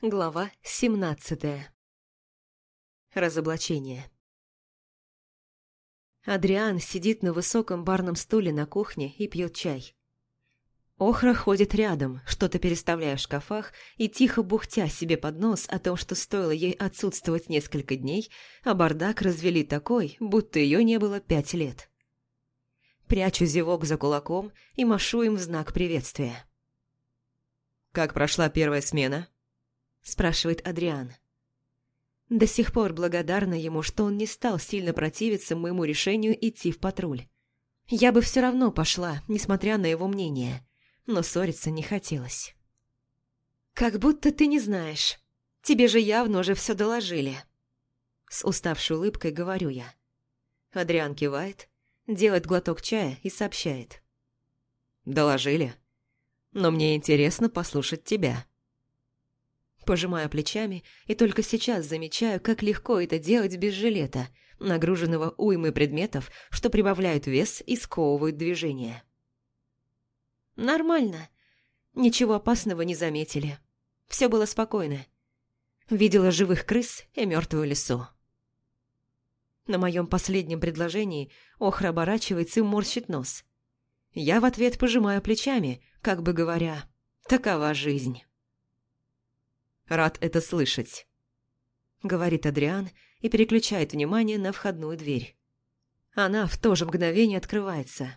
Глава 17 Разоблачение Адриан сидит на высоком барном стуле на кухне и пьет чай. Охра ходит рядом, что-то переставляя в шкафах и тихо бухтя себе под нос о том, что стоило ей отсутствовать несколько дней, а бардак развели такой, будто ее не было пять лет. Прячу зевок за кулаком и машу им в знак приветствия. «Как прошла первая смена?» – спрашивает Адриан. До сих пор благодарна ему, что он не стал сильно противиться моему решению идти в патруль. Я бы все равно пошла, несмотря на его мнение, но ссориться не хотелось. «Как будто ты не знаешь. Тебе же явно уже все доложили». С уставшей улыбкой говорю я. Адриан кивает, делает глоток чая и сообщает. «Доложили? Но мне интересно послушать тебя». Пожимаю плечами и только сейчас замечаю, как легко это делать без жилета, нагруженного уймой предметов, что прибавляют вес и сковывают движение. «Нормально. Ничего опасного не заметили. Все было спокойно. Видела живых крыс и мертвую лесу». На моем последнем предложении Охра оборачивается и морщит нос. Я в ответ пожимаю плечами, как бы говоря, «Такова жизнь». Рад это слышать», — говорит Адриан и переключает внимание на входную дверь. Она в то же мгновение открывается.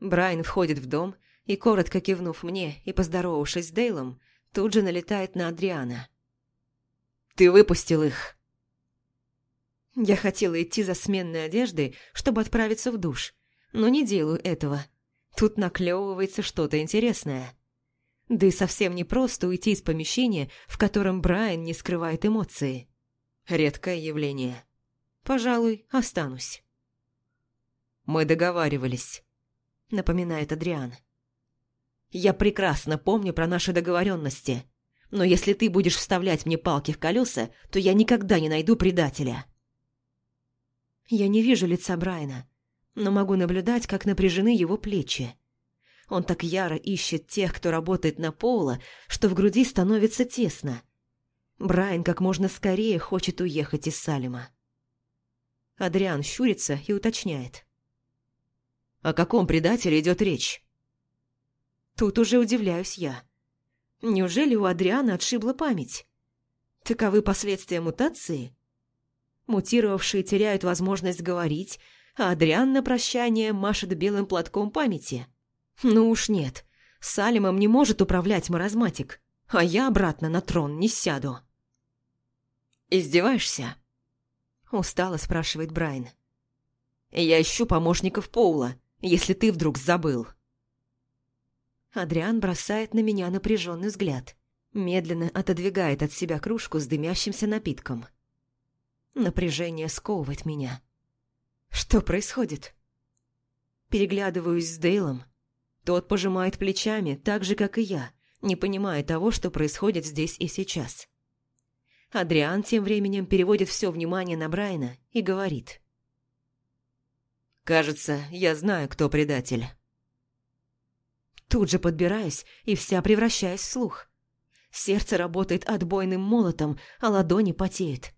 Брайан входит в дом и, коротко кивнув мне и поздоровавшись с Дейлом, тут же налетает на Адриана. «Ты выпустил их!» Я хотела идти за сменной одеждой, чтобы отправиться в душ, но не делаю этого. Тут наклевывается что-то интересное. Да и совсем не просто уйти из помещения, в котором Брайан не скрывает эмоции. Редкое явление. Пожалуй, останусь. «Мы договаривались», — напоминает Адриан. «Я прекрасно помню про наши договоренности, но если ты будешь вставлять мне палки в колеса, то я никогда не найду предателя». Я не вижу лица Брайана, но могу наблюдать, как напряжены его плечи. Он так яро ищет тех, кто работает на Пола, что в груди становится тесно. Брайан как можно скорее хочет уехать из Салема. Адриан щурится и уточняет. «О каком предателе идет речь?» Тут уже удивляюсь я. Неужели у Адриана отшибла память? Таковы последствия мутации? Мутировавшие теряют возможность говорить, а Адриан на прощание машет белым платком памяти – ну уж нет, Салимом не может управлять маразматик, а я обратно на трон не сяду. «Издеваешься?» Устало спрашивает Брайан. «Я ищу помощников Поула, если ты вдруг забыл». Адриан бросает на меня напряженный взгляд, медленно отодвигает от себя кружку с дымящимся напитком. Напряжение сковывает меня. Что происходит? Переглядываюсь с Дейлом, тот пожимает плечами, так же, как и я, не понимая того, что происходит здесь и сейчас. Адриан тем временем переводит все внимание на Брайана и говорит. «Кажется, я знаю, кто предатель». Тут же подбираюсь и вся превращаюсь в слух. Сердце работает отбойным молотом, а ладони потеют.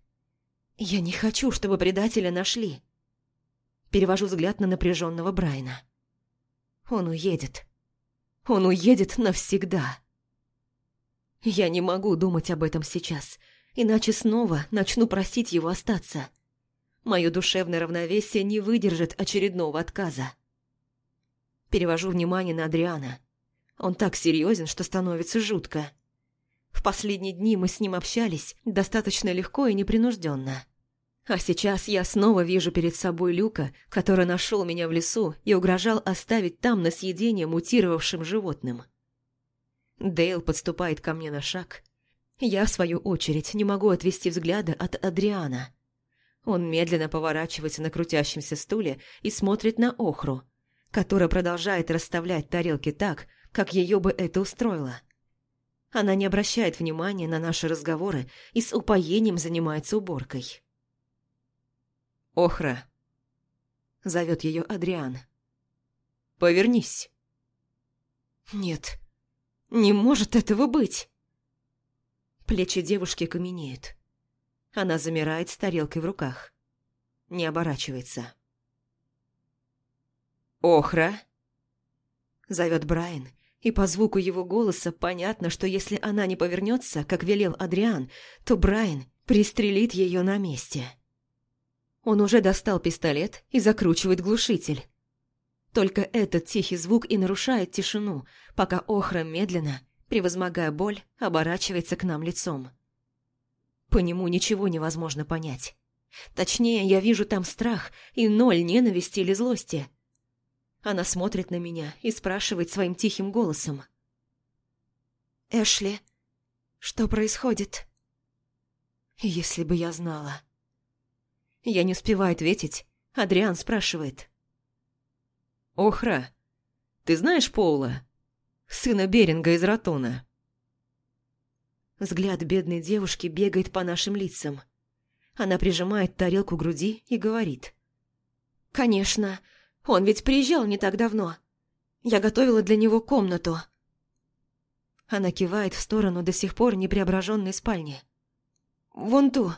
Я не хочу, чтобы предателя нашли. Перевожу взгляд на напряженного Брайана. Он уедет. Он уедет навсегда. Я не могу думать об этом сейчас, иначе снова начну просить его остаться. Мое душевное равновесие не выдержит очередного отказа. Перевожу внимание на Адриана. Он так серьезен, что становится жутко. В последние дни мы с ним общались достаточно легко и непринужденно. А сейчас я снова вижу перед собой Люка, который нашел меня в лесу и угрожал оставить там на съедение мутировавшим животным. Дейл подступает ко мне на шаг. Я, в свою очередь, не могу отвести взгляда от Адриана. Он медленно поворачивается на крутящемся стуле и смотрит на Охру, которая продолжает расставлять тарелки так, как ее бы это устроило. Она не обращает внимания на наши разговоры и с упоением занимается уборкой. Охра. Зовет ее Адриан. Повернись. Нет, не может этого быть. Плечи девушки каменеют. Она замирает с тарелкой в руках. Не оборачивается. «Охра!» Зовет Брайан, и по звуку его голоса понятно, что если она не повернется, как велел Адриан, то Брайан пристрелит ее на месте. Он уже достал пистолет и закручивает глушитель. Только этот тихий звук и нарушает тишину, пока Охра медленно, превозмогая боль, оборачивается к нам лицом. По нему ничего невозможно понять. Точнее, я вижу там страх и ноль ненависти или злости. Она смотрит на меня и спрашивает своим тихим голосом. «Эшли, что происходит?» «Если бы я знала...» Я не успеваю ответить. Адриан спрашивает. «Охра, ты знаешь Поула?» сына Беринга из Ратона. Взгляд бедной девушки бегает по нашим лицам. Она прижимает тарелку к груди и говорит. «Конечно, он ведь приезжал не так давно. Я готовила для него комнату». Она кивает в сторону до сих пор непреображенной спальни. «Вон ту».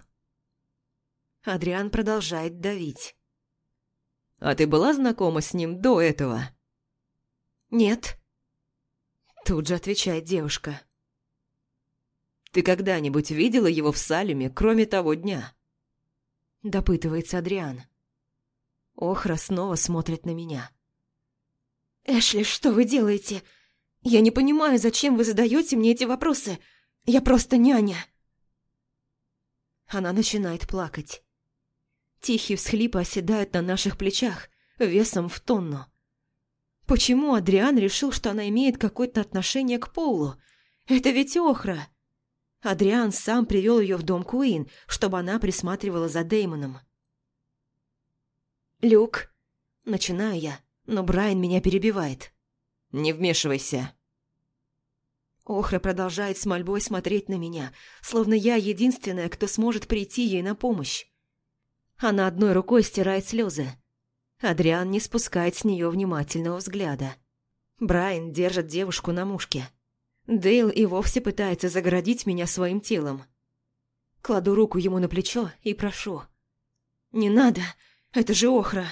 Адриан продолжает давить. «А ты была знакома с ним до этого?» «Нет», Тут же отвечает девушка. «Ты когда-нибудь видела его в Салеме, кроме того дня?» Допытывается Адриан. Охра снова смотрит на меня. «Эшли, что вы делаете? Я не понимаю, зачем вы задаете мне эти вопросы. Я просто няня». Она начинает плакать. Тихие всхлипы оседают на наших плечах, весом в тонну. Почему Адриан решил, что она имеет какое-то отношение к Полу? Это ведь Охра. Адриан сам привел ее в дом Куин, чтобы она присматривала за Деймоном. «Люк», начинаю я, но Брайан меня перебивает. «Не вмешивайся». Охра продолжает с мольбой смотреть на меня, словно я единственная, кто сможет прийти ей на помощь. Она одной рукой стирает слезы, Адриан не спускает с нее внимательного взгляда. Брайан держит девушку на мушке. Дейл и вовсе пытается загородить меня своим телом. Кладу руку ему на плечо и прошу. «Не надо, это же охра!»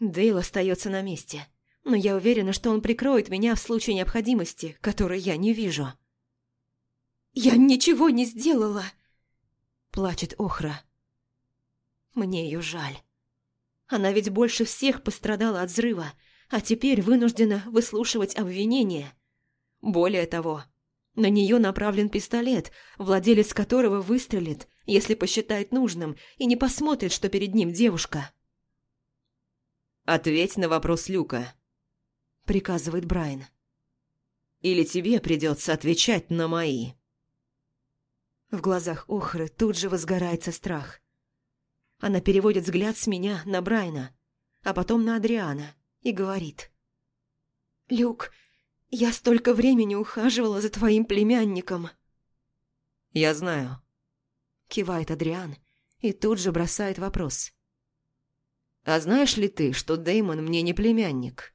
Дейл остается на месте, но я уверена, что он прикроет меня в случае необходимости, которой я не вижу. «Я ничего не сделала!» Плачет охра. Мне ее жаль. Она ведь больше всех пострадала от взрыва, а теперь вынуждена выслушивать обвинения. Более того, на нее направлен пистолет, владелец которого выстрелит, если посчитает нужным, и не посмотрит, что перед ним девушка. «Ответь на вопрос Люка», — приказывает Брайан. «Или тебе придется отвечать на мои». В глазах Охры тут же возгорается страх. Она переводит взгляд с меня на Брайна, а потом на Адриана и говорит. «Люк, я столько времени ухаживала за твоим племянником». «Я знаю», – кивает Адриан и тут же бросает вопрос. «А знаешь ли ты, что Деймон мне не племянник?»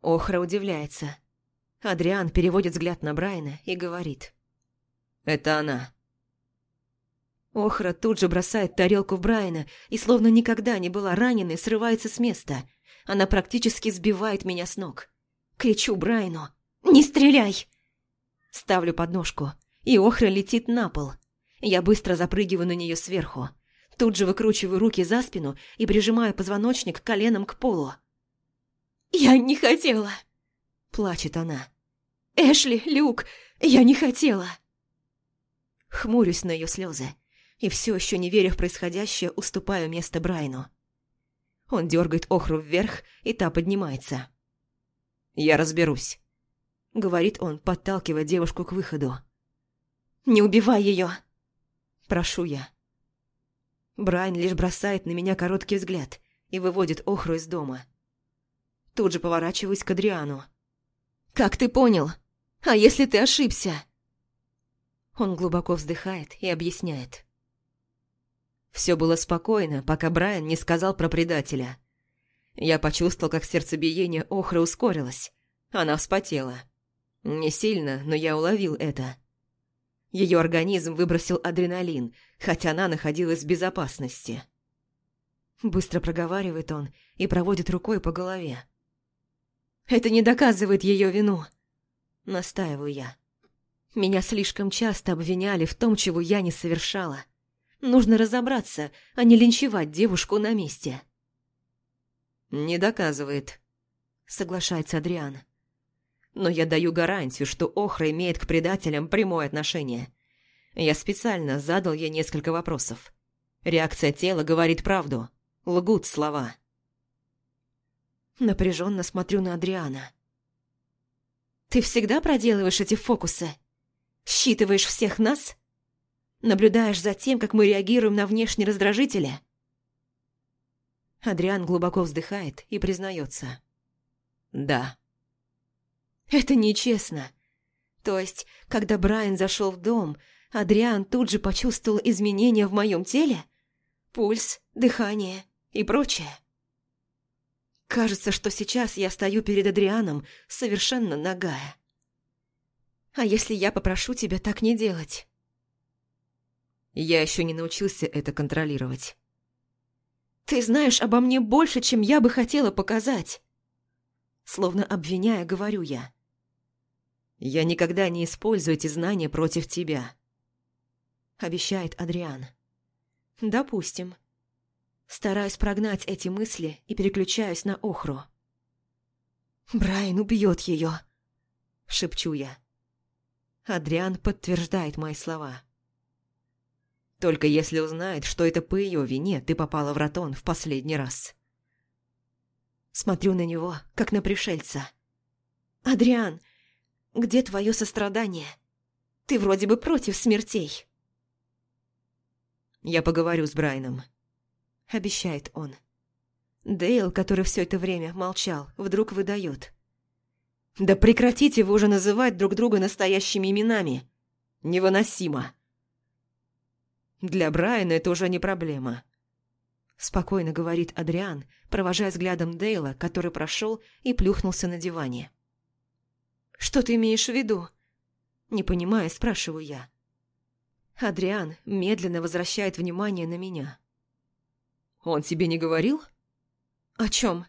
Охра удивляется. Адриан переводит взгляд на Брайна и говорит. «Это она». Охра тут же бросает тарелку в Брайана и, словно никогда не была раненой, срывается с места. Она практически сбивает меня с ног. Кричу Брайану «Не стреляй!» Ставлю подножку, и Охра летит на пол. Я быстро запрыгиваю на нее сверху. Тут же выкручиваю руки за спину и прижимаю позвоночник коленом к полу. «Я не хотела!» – плачет она. «Эшли, Люк, я не хотела!» Хмурюсь на ее слезы и все еще не веря в происходящее, уступаю место Брайну. Он дергает охру вверх, и та поднимается. «Я разберусь», — говорит он, подталкивая девушку к выходу. «Не убивай ее!» Прошу я. Брайан лишь бросает на меня короткий взгляд и выводит охру из дома. Тут же поворачиваюсь к Адриану. «Как ты понял? А если ты ошибся?» Он глубоко вздыхает и объясняет. Все было спокойно, пока Брайан не сказал про предателя. Я почувствовал, как сердцебиение Охры ускорилось. Она вспотела. Не сильно, но я уловил это. Ее организм выбросил адреналин, хотя она находилась в безопасности. Быстро проговаривает он и проводит рукой по голове. «Это не доказывает ее вину», — настаиваю я. «Меня слишком часто обвиняли в том, чего я не совершала. Нужно разобраться, а не линчевать девушку на месте». «Не доказывает», — соглашается Адриан но я даю гарантию, что Охра имеет к предателям прямое отношение. Я специально задал ей несколько вопросов. Реакция тела говорит правду. Лгут слова. Напряженно смотрю на Адриана. «Ты всегда проделываешь эти фокусы? Считываешь всех нас? Наблюдаешь за тем, как мы реагируем на внешние раздражители?» Адриан глубоко вздыхает и признается. «Да». Это нечестно. То есть, когда Брайан зашел в дом, Адриан тут же почувствовал изменения в моем теле? Пульс, дыхание и прочее. Кажется, что сейчас я стою перед Адрианом совершенно нагая. А если я попрошу тебя так не делать? Я еще не научился это контролировать. Ты знаешь обо мне больше, чем я бы хотела показать. Словно обвиняя, говорю я. Я никогда не использую эти знания против тебя. Обещает Адриан. Допустим. Стараюсь прогнать эти мысли и переключаюсь на Охру. «Брайан убьет ее», — шепчу я. Адриан подтверждает мои слова. «Только если узнает, что это по ее вине ты попала в Ратон в последний раз». Смотрю на него, как на пришельца. «Адриан, где твое сострадание? Ты вроде бы против смертей». «Я поговорю с Брайаном», — обещает он. Дейл, который все это время молчал, вдруг выдает. «Да прекратите вы уже называть друг друга настоящими именами! Невыносимо!» «Для Брайана это уже не проблема», — спокойно говорит Адриан, провожая взглядом Дейла, который прошел и плюхнулся на диване. Что ты имеешь в виду?» Не понимая, спрашиваю я. Адриан медленно возвращает внимание на меня. «Он тебе не говорил?» «О чем?»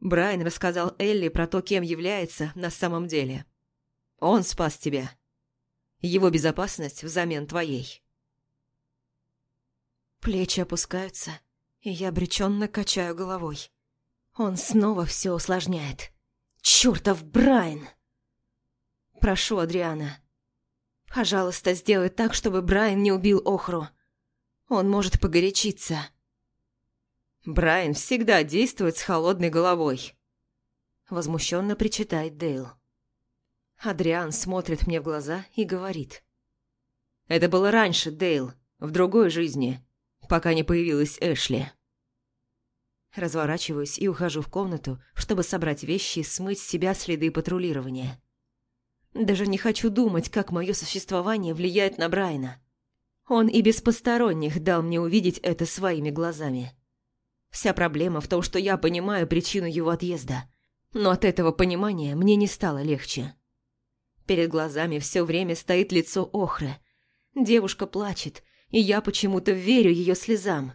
Брайан рассказал Элли про то, кем является на самом деле. Он спас тебя. Его безопасность взамен твоей. Плечи опускаются, и я обреченно качаю головой. Он снова все усложняет. Чертов Брайан! Прошу, Адриана. Пожалуйста, сделай так, чтобы Брайан не убил Охру. Он может погорячиться. Брайан всегда действует с холодной головой. Возмущенно причитает Дейл. Адриан смотрит мне в глаза и говорит. Это было раньше, Дейл, в другой жизни, пока не появилась Эшли. Разворачиваюсь и ухожу в комнату, чтобы собрать вещи и смыть с себя следы патрулирования. Даже не хочу думать, как мое существование влияет на Брайна. Он и без посторонних дал мне увидеть это своими глазами. Вся проблема в том, что я понимаю причину его отъезда. Но от этого понимания мне не стало легче. Перед глазами все время стоит лицо Охры. Девушка плачет, и я почему-то верю ее слезам.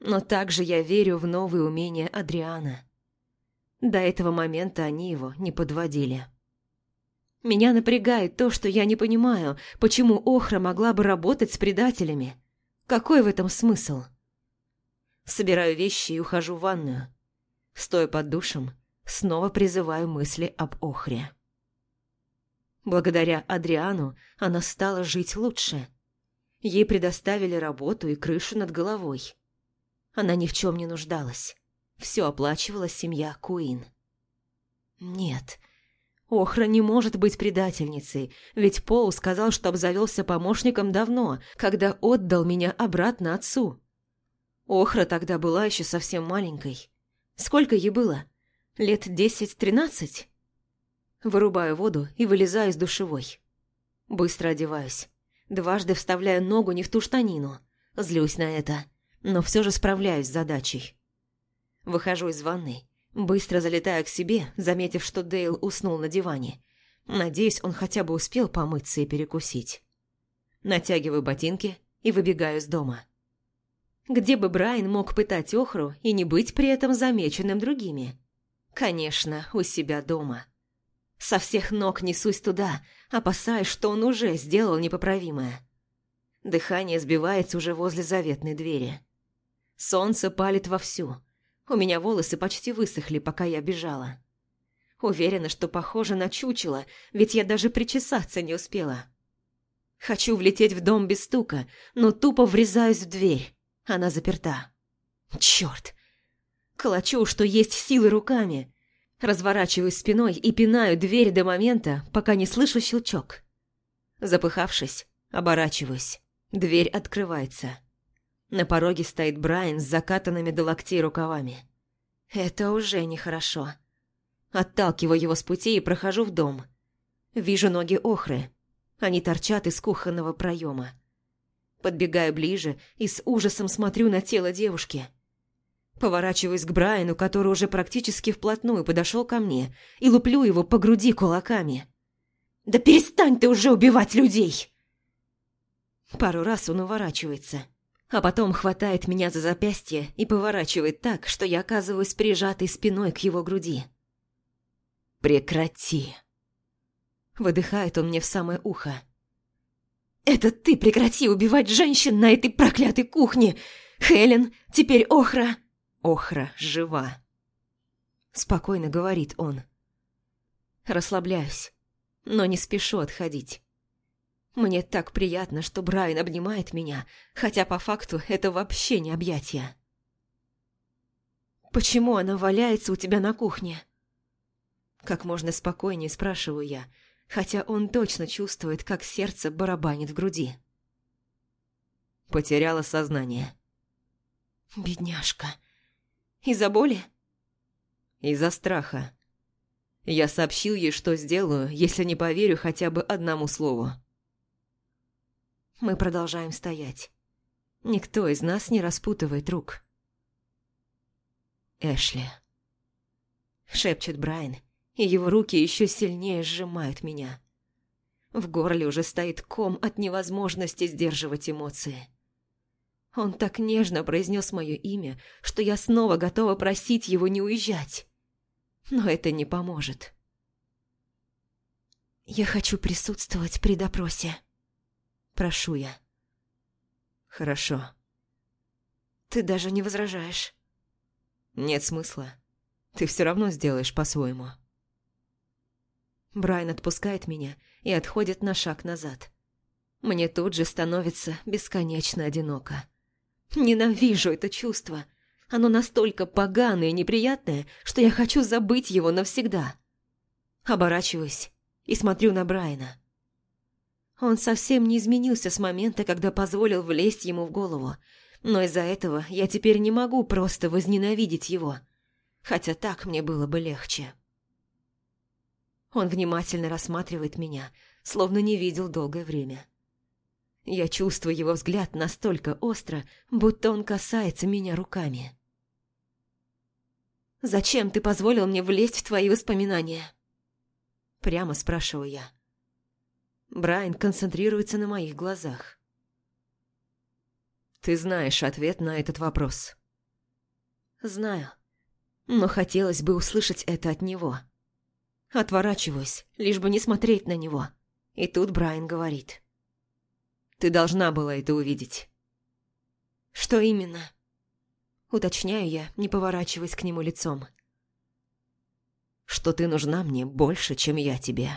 Но также я верю в новые умения Адриана. До этого момента они его не подводили. Меня напрягает то, что я не понимаю, почему Охра могла бы работать с предателями. Какой в этом смысл? Собираю вещи и ухожу в ванную. Стоя под душем, снова призываю мысли об Охре. Благодаря Адриану она стала жить лучше. Ей предоставили работу и крышу над головой. Она ни в чем не нуждалась. Все оплачивала семья Куин. Нет, Охра не может быть предательницей, ведь Пол сказал, что обзавелся помощником давно, когда отдал меня обратно отцу. Охра тогда была еще совсем маленькой. Сколько ей было? Лет десять-тринадцать? Вырубаю воду и вылезаю из душевой. Быстро одеваюсь. Дважды вставляю ногу не в ту штанину. Злюсь на это но все же справляюсь с задачей. Выхожу из ванной, быстро залетаю к себе, заметив, что Дейл уснул на диване. Надеюсь, он хотя бы успел помыться и перекусить. Натягиваю ботинки и выбегаю из дома. Где бы Брайан мог пытать Охру и не быть при этом замеченным другими? Конечно, у себя дома. Со всех ног несусь туда, опасаясь, что он уже сделал непоправимое. Дыхание сбивается уже возле заветной двери. Солнце палит вовсю. У меня волосы почти высохли, пока я бежала. Уверена, что похоже на чучело, ведь я даже причесаться не успела. Хочу влететь в дом без стука, но тупо врезаюсь в дверь. Она заперта. Черт! Колочу, что есть силы руками. Разворачиваюсь спиной и пинаю дверь до момента, пока не слышу щелчок. Запыхавшись, оборачиваюсь. Дверь открывается. На пороге стоит Брайан с закатанными до локтей рукавами. Это уже нехорошо. Отталкиваю его с пути и прохожу в дом. Вижу ноги охры. Они торчат из кухонного проема. Подбегаю ближе и с ужасом смотрю на тело девушки. Поворачиваюсь к Брайану, который уже практически вплотную подошел ко мне, и луплю его по груди кулаками. «Да перестань ты уже убивать людей!» Пару раз он уворачивается, а потом хватает меня за запястье и поворачивает так, что я оказываюсь прижатой спиной к его груди. «Прекрати!» Выдыхает он мне в самое ухо. «Это ты прекрати убивать женщин на этой проклятой кухне! Хелен, теперь Охра!» «Охра жива!» Спокойно говорит он. Расслабляюсь, но не спешу отходить. Мне так приятно, что Брайан обнимает меня, хотя по факту это вообще не объятия. «Почему она валяется у тебя на кухне?» Как можно спокойнее спрашиваю я, хотя он точно чувствует, как сердце барабанит в груди. Потеряла сознание. «Бедняжка. Из-за боли?» «Из-за страха. Я сообщил ей, что сделаю, если не поверю хотя бы одному слову. Мы продолжаем стоять. Никто из нас не распутывает рук. «Эшли», — шепчет Брайан, и его руки еще сильнее сжимают меня. В горле уже стоит ком от невозможности сдерживать эмоции. Он так нежно произнес мое имя, что я снова готова просить его не уезжать. Но это не поможет. «Я хочу присутствовать при допросе», Прошу я. Хорошо. Ты даже не возражаешь? Нет смысла. Ты все равно сделаешь по-своему. Брайан отпускает меня и отходит на шаг назад. Мне тут же становится бесконечно одиноко. Ненавижу это чувство. Оно настолько поганое и неприятное, что я хочу забыть его навсегда. Оборачиваюсь и смотрю на Брайана. Он совсем не изменился с момента, когда позволил влезть ему в голову. Но из-за этого я теперь не могу просто возненавидеть его. Хотя так мне было бы легче. Он внимательно рассматривает меня, словно не видел долгое время. Я чувствую его взгляд настолько остро, будто он касается меня руками. «Зачем ты позволил мне влезть в твои воспоминания?» Прямо спрашиваю я. Брайан концентрируется на моих глазах. «Ты знаешь ответ на этот вопрос?» «Знаю, но хотелось бы услышать это от него. Отворачиваюсь, лишь бы не смотреть на него. И тут Брайан говорит. «Ты должна была это увидеть». «Что именно?» Уточняю я, не поворачиваясь к нему лицом. «Что ты нужна мне больше, чем я тебе».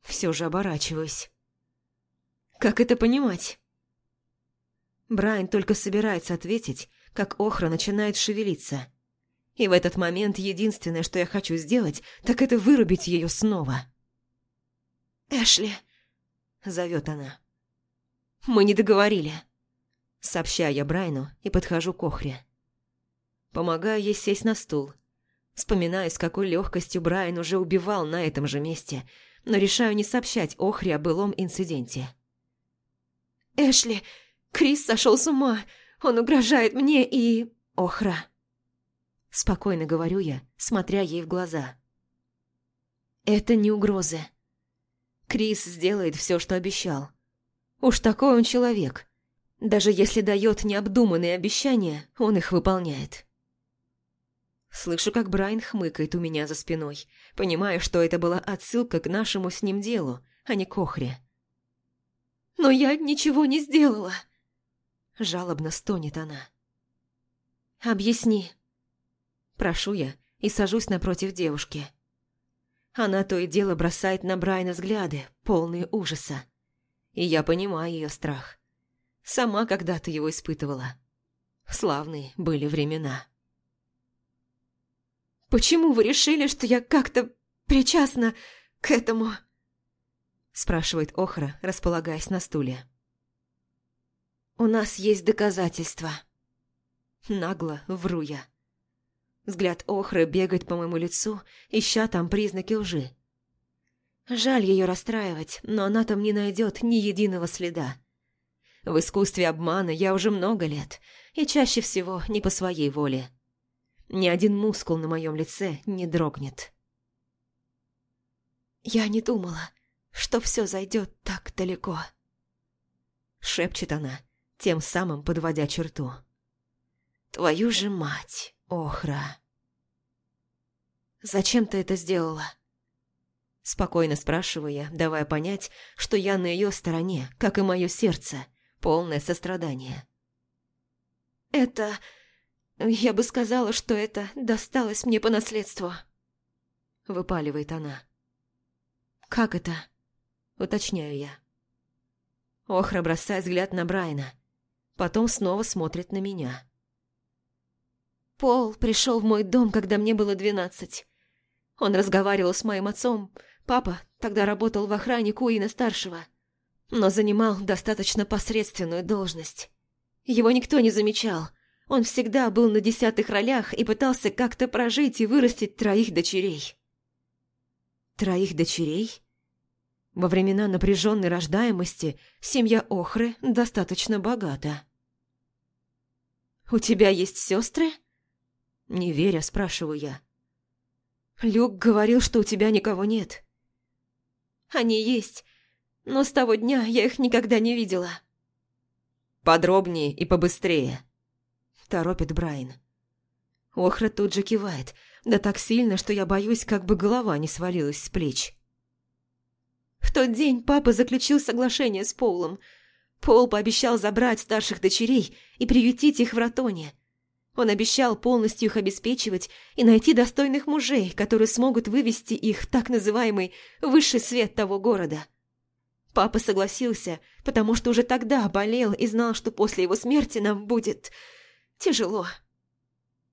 Все же оборачиваюсь. Как это понимать? Брайан только собирается ответить, как охра начинает шевелиться. И в этот момент единственное, что я хочу сделать, так это вырубить ее снова. «Эшли!» – зовет она. «Мы не договорили!» Сообщаю я Брайну и подхожу к охре. Помогаю ей сесть на стул. Вспоминаю, с какой легкостью Брайан уже убивал на этом же месте – но решаю не сообщать Охре о былом инциденте. «Эшли, Крис сошел с ума. Он угрожает мне и... Охра». Спокойно говорю я, смотря ей в глаза. Это не угрозы. Крис сделает все, что обещал. Уж такой он человек. Даже если дает необдуманные обещания, он их выполняет. Слышу, как Брайан хмыкает у меня за спиной, понимая, что это была отсылка к нашему с ним делу, а не к охре. «Но я ничего не сделала!» Жалобно стонет она. «Объясни». Прошу я и сажусь напротив девушки. Она то и дело бросает на Брайана взгляды, полные ужаса. И я понимаю ее страх. Сама когда-то его испытывала. Славные были времена. «Почему вы решили, что я как-то причастна к этому?» спрашивает Охра, располагаясь на стуле. «У нас есть доказательства». Нагло вру я. Взгляд Охры бегает по моему лицу, ища там признаки лжи. Жаль ее расстраивать, но она там не найдет ни единого следа. В искусстве обмана я уже много лет, и чаще всего не по своей воле. Ни один мускул на моем лице не дрогнет. «Я не думала, что все зайдет так далеко», — шепчет она, тем самым подводя черту. «Твою же мать, Охра!» «Зачем ты это сделала?» Спокойно спрашиваю я, давая понять, что я на ее стороне, как и мое сердце, полное сострадание. «Это...» «Я бы сказала, что это досталось мне по наследству», — выпаливает она. «Как это?» — уточняю я. Охра бросает взгляд на Брайна, потом снова смотрит на меня. Пол пришел в мой дом, когда мне было двенадцать. Он разговаривал с моим отцом. Папа тогда работал в охране Куина-старшего, но занимал достаточно посредственную должность. Его никто не замечал, он всегда был на десятых ролях и пытался как-то прожить и вырастить троих дочерей. Троих дочерей? Во времена напряженной рождаемости семья Охры достаточно богата. «У тебя есть сестры?» Не веря, спрашиваю я. «Люк говорил, что у тебя никого нет». «Они есть, но с того дня я их никогда не видела». «Подробнее и побыстрее», – торопит Брайан. Охра тут же кивает, да так сильно, что я боюсь, как бы голова не свалилась с плеч. В тот день папа заключил соглашение с Полом. Пол пообещал забрать старших дочерей и приютить их в Ратоне. Он обещал полностью их обеспечивать и найти достойных мужей, которые смогут вывести их в так называемый высший свет того города. Папа согласился, потому что уже тогда болел и знал, что после его смерти нам будет Тяжело.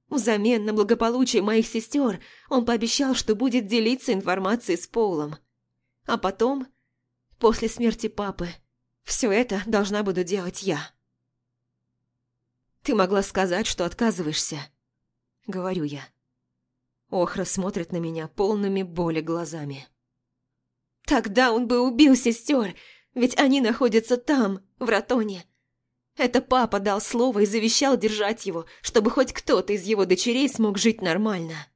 Взамен на благополучие моих сестер он пообещал, что будет делиться информацией с Полом. А потом, после смерти папы, все это должна буду делать я. «Ты могла сказать, что отказываешься», — говорю я. Охра смотрит на меня полными боли глазами. «Тогда он бы убил сестер, ведь они находятся там, в Ратоне. Это папа дал слово и завещал держать его, чтобы хоть кто-то из его дочерей смог жить нормально.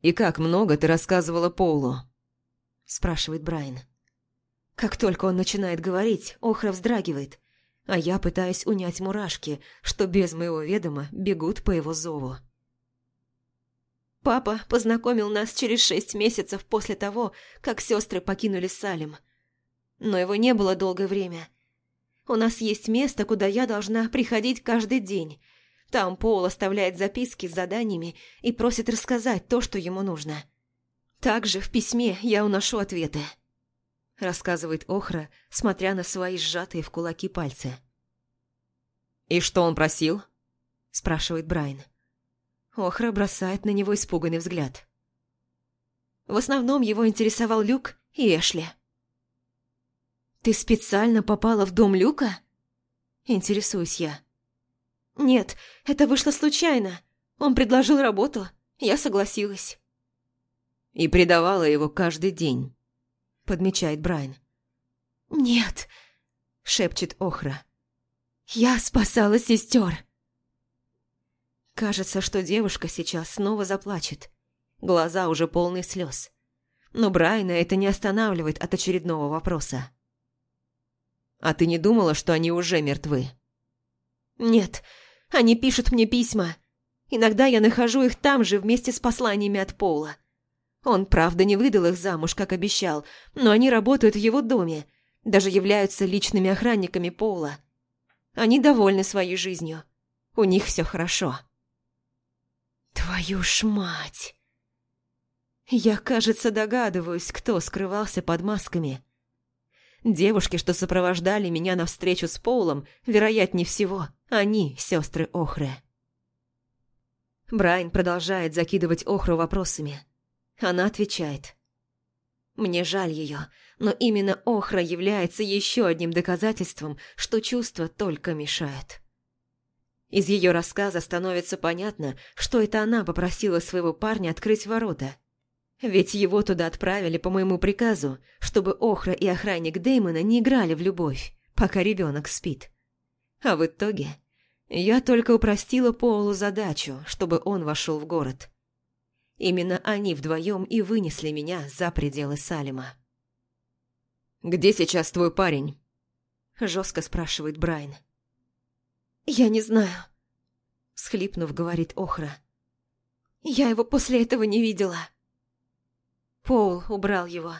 «И как много ты рассказывала Полу?» – спрашивает Брайан. Как только он начинает говорить, Охра вздрагивает, а я пытаюсь унять мурашки, что без моего ведома бегут по его зову. Папа познакомил нас через шесть месяцев после того, как сестры покинули Салим. Но его не было долгое время – у нас есть место, куда я должна приходить каждый день. Там Пол оставляет записки с заданиями и просит рассказать то, что ему нужно. Также в письме я уношу ответы. Рассказывает Охра, смотря на свои сжатые в кулаки пальцы. «И что он просил?» Спрашивает Брайан. Охра бросает на него испуганный взгляд. В основном его интересовал Люк и Эшли. «Ты специально попала в дом Люка?» Интересуюсь я. «Нет, это вышло случайно. Он предложил работу, я согласилась». «И предавала его каждый день», — подмечает Брайан. «Нет», — шепчет Охра. «Я спасала сестер». Кажется, что девушка сейчас снова заплачет. Глаза уже полные слез. но Брайана это не останавливает от очередного вопроса. «А ты не думала, что они уже мертвы?» «Нет, они пишут мне письма. Иногда я нахожу их там же вместе с посланиями от Пола. Он, правда, не выдал их замуж, как обещал, но они работают в его доме, даже являются личными охранниками Пола. Они довольны своей жизнью. У них все хорошо». «Твою ж мать!» Я, кажется, догадываюсь, кто скрывался под масками. Девушки, что сопровождали меня на встречу с Полом, вероятнее всего, они сестры Охры. Брайан продолжает закидывать Охру вопросами. Она отвечает. Мне жаль ее, но именно Охра является еще одним доказательством, что чувства только мешают. Из ее рассказа становится понятно, что это она попросила своего парня открыть ворота. Ведь его туда отправили по моему приказу, чтобы Охра и охранник Дэймона не играли в любовь, пока ребенок спит. А в итоге я только упростила Полу задачу, чтобы он вошел в город. Именно они вдвоем и вынесли меня за пределы Салима. «Где сейчас твой парень?» Жестко спрашивает Брайан. «Я не знаю», – схлипнув, говорит Охра. «Я его после этого не видела». Пол убрал его.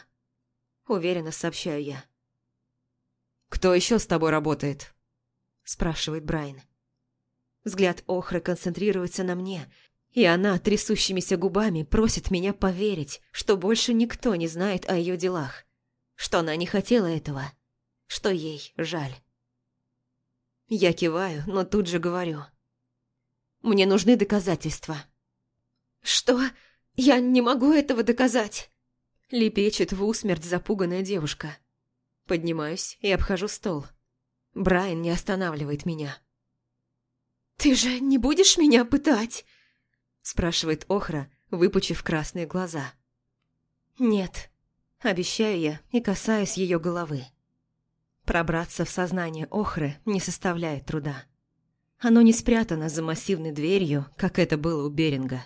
Уверенно сообщаю я. «Кто еще с тобой работает?» спрашивает Брайан. Взгляд Охры концентрируется на мне, и она трясущимися губами просит меня поверить, что больше никто не знает о ее делах, что она не хотела этого, что ей жаль. Я киваю, но тут же говорю. Мне нужны доказательства. «Что? Я не могу этого доказать!» Лепечет в усмерть запуганная девушка. Поднимаюсь и обхожу стол. Брайан не останавливает меня. «Ты же не будешь меня пытать?» Спрашивает Охра, выпучив красные глаза. «Нет», – обещаю я и касаюсь ее головы. Пробраться в сознание Охры не составляет труда. Оно не спрятано за массивной дверью, как это было у Беринга.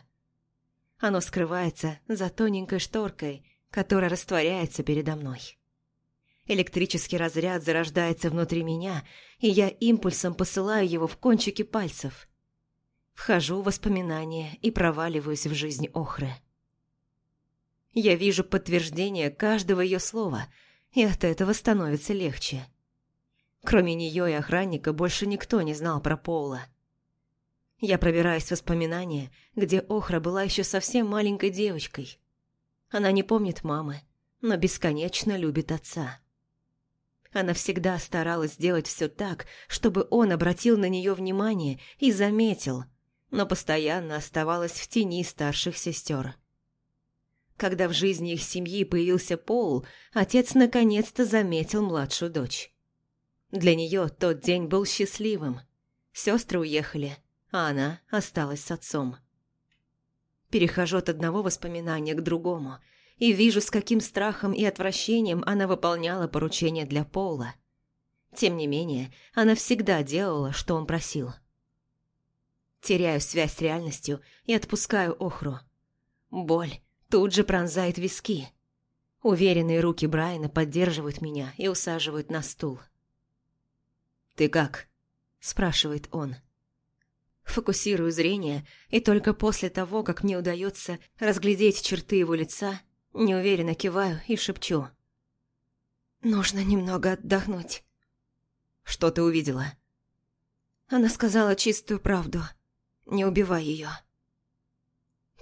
Оно скрывается за тоненькой шторкой, которая растворяется передо мной. Электрический разряд зарождается внутри меня, и я импульсом посылаю его в кончики пальцев. Вхожу в воспоминания и проваливаюсь в жизнь Охры. Я вижу подтверждение каждого ее слова – и от этого становится легче. Кроме нее и охранника больше никто не знал про Пола. Я пробираюсь в воспоминания, где Охра была еще совсем маленькой девочкой. Она не помнит мамы, но бесконечно любит отца. Она всегда старалась сделать все так, чтобы он обратил на нее внимание и заметил, но постоянно оставалась в тени старших сестер. Когда в жизни их семьи появился Пол, отец наконец-то заметил младшую дочь. Для нее тот день был счастливым. Сестры уехали, а она осталась с отцом. Перехожу от одного воспоминания к другому и вижу, с каким страхом и отвращением она выполняла поручения для Пола. Тем не менее, она всегда делала, что он просил. Теряю связь с реальностью и отпускаю Охру. Боль тут же пронзает виски. Уверенные руки Брайана поддерживают меня и усаживают на стул. «Ты как?» – спрашивает он. Фокусирую зрение, и только после того, как мне удается разглядеть черты его лица, неуверенно киваю и шепчу. «Нужно немного отдохнуть». «Что ты увидела?» Она сказала чистую правду. «Не убивай ее».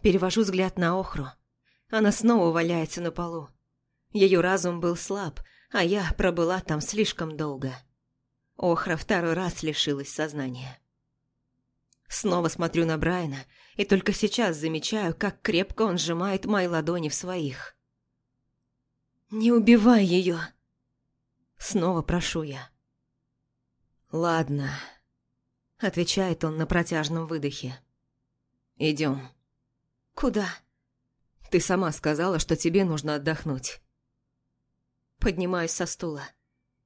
Перевожу взгляд на Охру. Она снова валяется на полу. Ее разум был слаб, а я пробыла там слишком долго. Охра второй раз лишилась сознания. Снова смотрю на Брайана и только сейчас замечаю, как крепко он сжимает мои ладони в своих. «Не убивай ее!» Снова прошу я. «Ладно», — отвечает он на протяжном выдохе. «Идем». «Куда?» Ты сама сказала, что тебе нужно отдохнуть. Поднимаюсь со стула.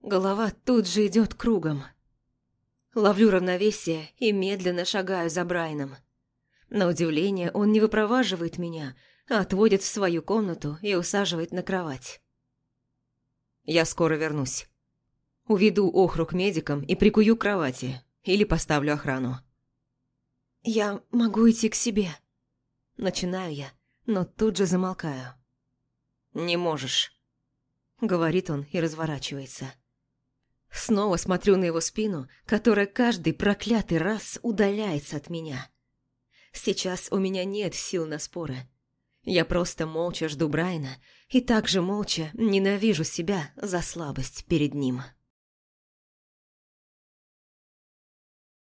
Голова тут же идет кругом. Ловлю равновесие и медленно шагаю за Брайаном. На удивление, он не выпроваживает меня, отводит в свою комнату и усаживает на кровать. «Я скоро вернусь. Уведу Охру к медикам и прикую к кровати, или поставлю охрану». «Я могу идти к себе». Начинаю я, но тут же замолкаю. «Не можешь», — говорит он и разворачивается. Снова смотрю на его спину, которая каждый проклятый раз удаляется от меня. Сейчас у меня нет сил на споры. Я просто молча жду Брайна и также молча ненавижу себя за слабость перед ним.